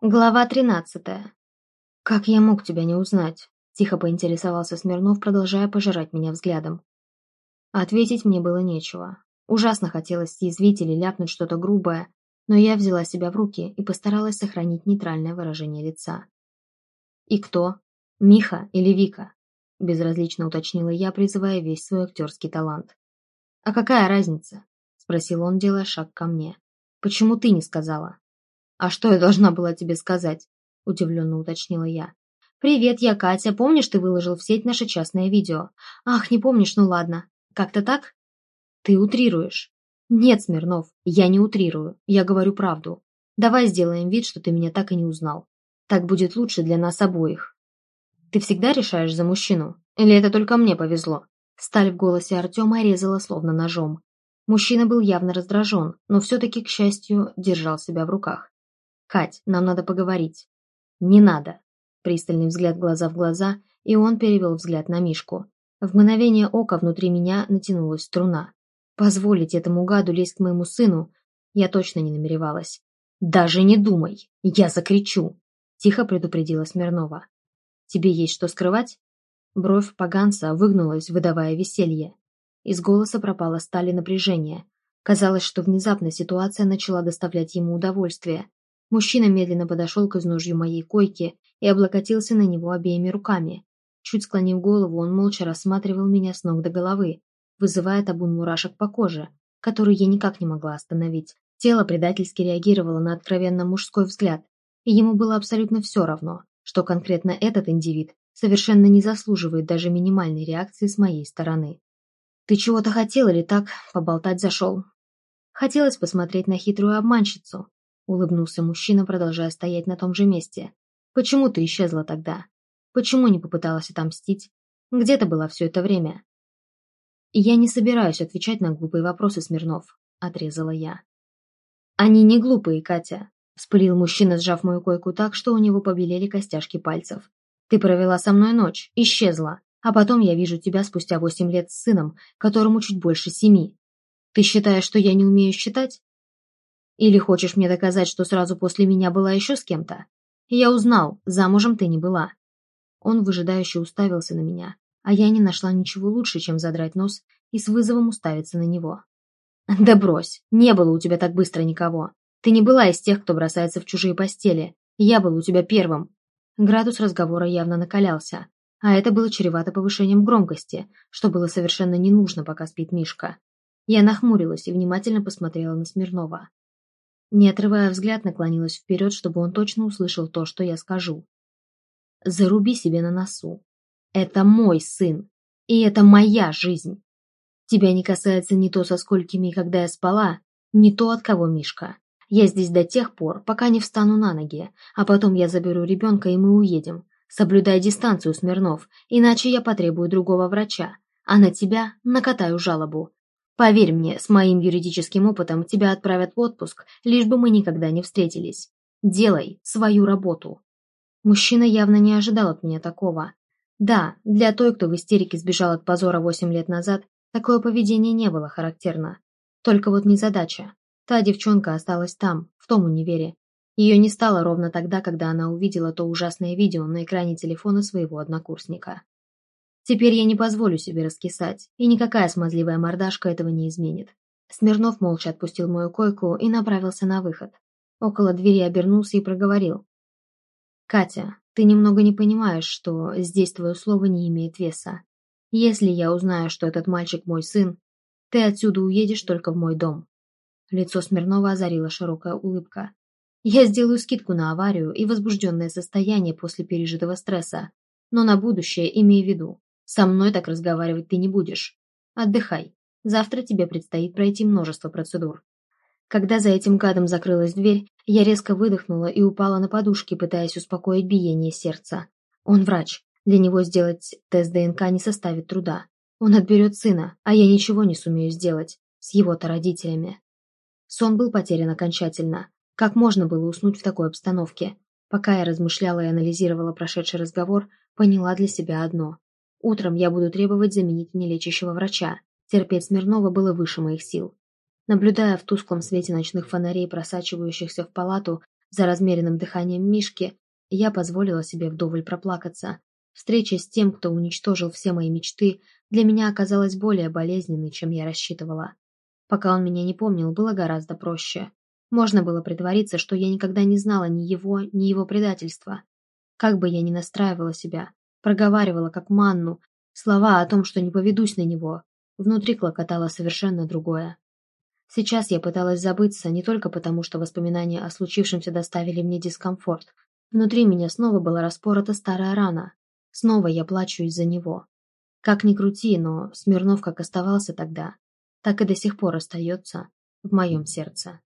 Глава тринадцатая. «Как я мог тебя не узнать?» – тихо поинтересовался Смирнов, продолжая пожирать меня взглядом. Ответить мне было нечего. Ужасно хотелось съязвить или ляпнуть что-то грубое, но я взяла себя в руки и постаралась сохранить нейтральное выражение лица. «И кто? Миха или Вика?» – безразлично уточнила я, призывая весь свой актерский талант. «А какая разница?» – спросил он, делая шаг ко мне. «Почему ты не сказала?» «А что я должна была тебе сказать?» – удивленно уточнила я. «Привет, я Катя. Помнишь, ты выложил в сеть наше частное видео? Ах, не помнишь, ну ладно. Как-то так?» «Ты утрируешь». «Нет, Смирнов, я не утрирую. Я говорю правду. Давай сделаем вид, что ты меня так и не узнал. Так будет лучше для нас обоих». «Ты всегда решаешь за мужчину? Или это только мне повезло?» Сталь в голосе Артема резала словно ножом. Мужчина был явно раздражен, но все-таки, к счастью, держал себя в руках. «Кать, нам надо поговорить». «Не надо». Пристальный взгляд глаза в глаза, и он перевел взгляд на Мишку. В мгновение ока внутри меня натянулась струна. Позволить этому гаду лезть к моему сыну я точно не намеревалась. «Даже не думай! Я закричу!» Тихо предупредила Смирнова. «Тебе есть что скрывать?» Бровь поганца выгнулась, выдавая веселье. Из голоса пропала сталь и напряжение. Казалось, что внезапно ситуация начала доставлять ему удовольствие. Мужчина медленно подошел к изножью моей койки и облокотился на него обеими руками. Чуть склонив голову, он молча рассматривал меня с ног до головы, вызывая табун мурашек по коже, который я никак не могла остановить. Тело предательски реагировало на откровенно мужской взгляд, и ему было абсолютно все равно, что конкретно этот индивид совершенно не заслуживает даже минимальной реакции с моей стороны. «Ты чего-то хотел или так поболтать зашел?» Хотелось посмотреть на хитрую обманщицу, улыбнулся мужчина, продолжая стоять на том же месте. «Почему ты исчезла тогда? Почему не попыталась отомстить? Где ты была все это время?» «Я не собираюсь отвечать на глупые вопросы, Смирнов», — отрезала я. «Они не глупые, Катя», — вспылил мужчина, сжав мою койку так, что у него побелели костяшки пальцев. «Ты провела со мной ночь, исчезла, а потом я вижу тебя спустя восемь лет с сыном, которому чуть больше семи. Ты считаешь, что я не умею считать? Или хочешь мне доказать, что сразу после меня была еще с кем-то? Я узнал, замужем ты не была. Он выжидающе уставился на меня, а я не нашла ничего лучше, чем задрать нос и с вызовом уставиться на него. Да брось, не было у тебя так быстро никого. Ты не была из тех, кто бросается в чужие постели. Я был у тебя первым. Градус разговора явно накалялся, а это было чревато повышением громкости, что было совершенно не нужно, пока спит Мишка. Я нахмурилась и внимательно посмотрела на Смирнова. Не отрывая взгляд, наклонилась вперед, чтобы он точно услышал то, что я скажу. «Заруби себе на носу. Это мой сын, и это моя жизнь. Тебя не касается ни то, со сколькими, когда я спала, ни то, от кого Мишка. Я здесь до тех пор, пока не встану на ноги, а потом я заберу ребенка, и мы уедем. Соблюдай дистанцию, Смирнов, иначе я потребую другого врача, а на тебя накатаю жалобу. Поверь мне, с моим юридическим опытом тебя отправят в отпуск, лишь бы мы никогда не встретились. Делай свою работу. Мужчина явно не ожидал от меня такого. Да, для той, кто в истерике сбежал от позора восемь лет назад, такое поведение не было характерно. Только вот незадача. Та девчонка осталась там, в том универе. Ее не стало ровно тогда, когда она увидела то ужасное видео на экране телефона своего однокурсника. Теперь я не позволю себе раскисать, и никакая смазливая мордашка этого не изменит. Смирнов молча отпустил мою койку и направился на выход. Около двери обернулся и проговорил. «Катя, ты немного не понимаешь, что здесь твое слово не имеет веса. Если я узнаю, что этот мальчик мой сын, ты отсюда уедешь только в мой дом». Лицо Смирнова озарила широкая улыбка. «Я сделаю скидку на аварию и возбужденное состояние после пережитого стресса, но на будущее имей в виду, со мной так разговаривать ты не будешь. Отдыхай. Завтра тебе предстоит пройти множество процедур. Когда за этим гадом закрылась дверь, я резко выдохнула и упала на подушки, пытаясь успокоить биение сердца. Он врач. Для него сделать тест ДНК не составит труда. Он отберет сына, а я ничего не сумею сделать. С его-то родителями. Сон был потерян окончательно. Как можно было уснуть в такой обстановке? Пока я размышляла и анализировала прошедший разговор, поняла для себя одно. Утром я буду требовать заменить мне врача. Терпеть Смирнова было выше моих сил. Наблюдая в тусклом свете ночных фонарей, просачивающихся в палату, за размеренным дыханием Мишки, я позволила себе вдоволь проплакаться. Встреча с тем, кто уничтожил все мои мечты, для меня оказалась более болезненной, чем я рассчитывала. Пока он меня не помнил, было гораздо проще. Можно было притвориться, что я никогда не знала ни его, ни его предательства. Как бы я ни настраивала себя, проговаривала как манну, слова о том, что не поведусь на него, внутри клокотало совершенно другое. Сейчас я пыталась забыться не только потому, что воспоминания о случившемся доставили мне дискомфорт. Внутри меня снова была распорота старая рана. Снова я плачу из-за него. Как ни крути, но Смирнов как оставался тогда, так и до сих пор остается в моем сердце.